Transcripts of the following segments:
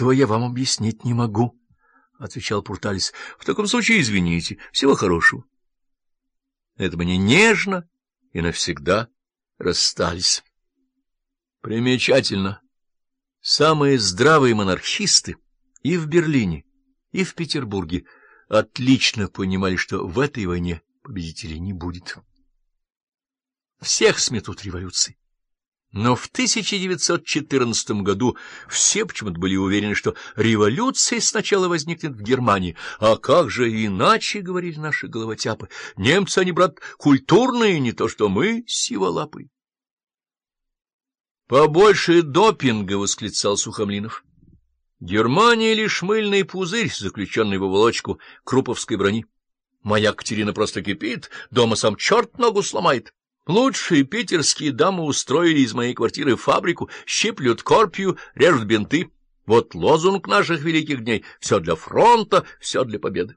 Этого я вам объяснить не могу, — отвечал Пурталис. — В таком случае извините. Всего хорошего. Это мне нежно и навсегда расстались. Примечательно. Самые здравые монархисты и в Берлине, и в Петербурге отлично понимали, что в этой войне победителей не будет. Всех сметут революции. Но в 1914 году все почему-то были уверены, что революция сначала возникнет в Германии. А как же иначе, — говорили наши головотяпы, — немцы, они, брат, культурные, не то что мы, сиволапы. «Побольше допинга!» — восклицал Сухомлинов. «Германия — лишь мыльный пузырь, заключенный в оболочку круповской брони. Моя Катерина просто кипит, дома сам черт ногу сломает». Лучшие питерские дамы устроили из моей квартиры фабрику, щиплют корпию, режут бинты. Вот лозунг наших великих дней — все для фронта, все для победы.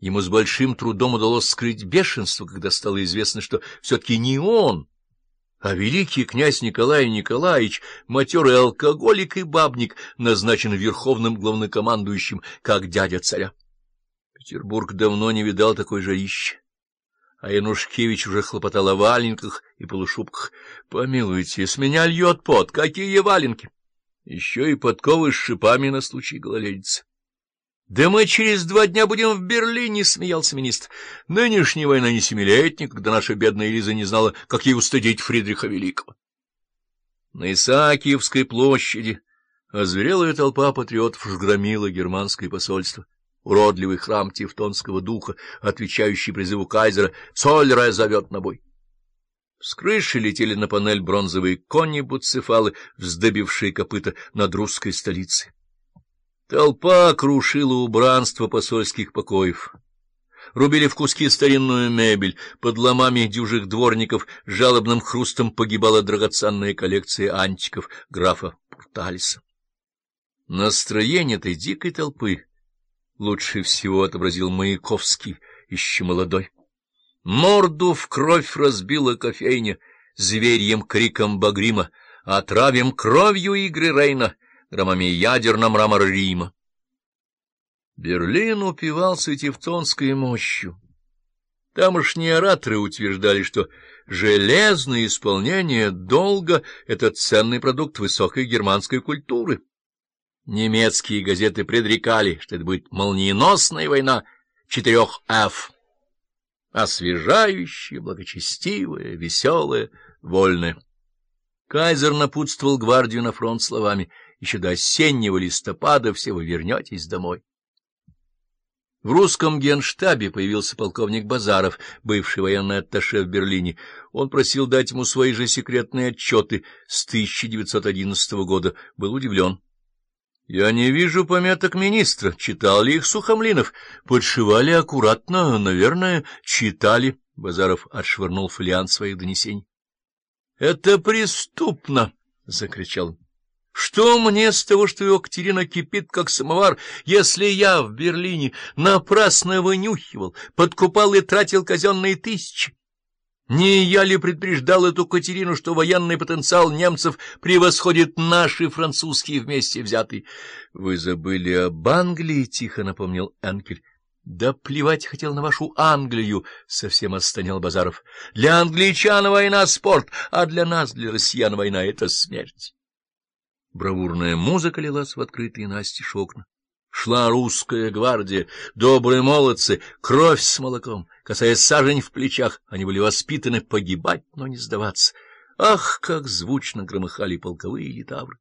Ему с большим трудом удалось скрыть бешенство, когда стало известно, что все-таки не он, а великий князь Николай Николаевич, матерый алкоголик и бабник, назначен верховным главнокомандующим, как дядя царя. Петербург давно не видал такой жарищи а Янушкевич уже хлопотал о валенках и полушубках. — Помилуйте, с меня льет пот. Какие валенки? Еще и подковы с шипами на случай гололедицы. — Да мы через два дня будем в Берлине, — смеялся министр. — Нынешняя война не семилетняя, когда наша бедная Лиза не знала, как ей устыдить Фридриха Великого. На Исаакиевской площади озверелая толпа патриотов жгромила германское посольство уродливый храм тевтонского духа, отвечающий призыву кайзера «Цольра зовет на бой». С крыши летели на панель бронзовые кони-буцефалы, вздобившие копыта над русской столицей. Толпа крушила убранство посольских покоев. Рубили в куски старинную мебель, под ломами дюжих дворников жалобным хрустом погибала драгоценная коллекция антиков графа Пурталиса. Настроение этой дикой толпы лучше всего отобразил Маяковский, еще молодой. Морду в кровь разбила кофейня, зверьем криком багрима, отравим кровью игры Рейна, громами ядер на мрамор Рима. Берлин упивался тевтонской мощью. Тамошние ораторы утверждали, что железное исполнение долга — это ценный продукт высокой германской культуры. Немецкие газеты предрекали, что это будет молниеносная война четырех «Ф». Освежающая, благочестивая, веселая, вольная. Кайзер напутствовал гвардию на фронт словами «Еще до осеннего листопада все вы вернетесь домой». В русском генштабе появился полковник Базаров, бывший военный атташе в Берлине. Он просил дать ему свои же секретные отчеты с 1911 года. Был удивлен. Я не вижу пометок министра. Читал ли их Сухомлинов? Подшивали аккуратно, наверное, читали. Базаров отшвырнул фолиант своих донесений. — Это преступно! — закричал Что мне с того, что его Катерина кипит, как самовар, если я в Берлине напрасно вынюхивал, подкупал и тратил казенные тысячи? Не я ли предупреждал эту Катерину, что военный потенциал немцев превосходит наши французские вместе взятые? — Вы забыли об Англии, — тихо напомнил Энкель. — Да плевать хотел на вашу Англию, — совсем останел Базаров. — Для англичан война — спорт, а для нас, для россиян, война — это смерть. Бравурная музыка лилась в открытые настежь окна. Шла русская гвардия, добрые молодцы, кровь с молоком, касаясь сажень в плечах, они были воспитаны погибать, но не сдаваться. Ах, как звучно громыхали полковые литавры!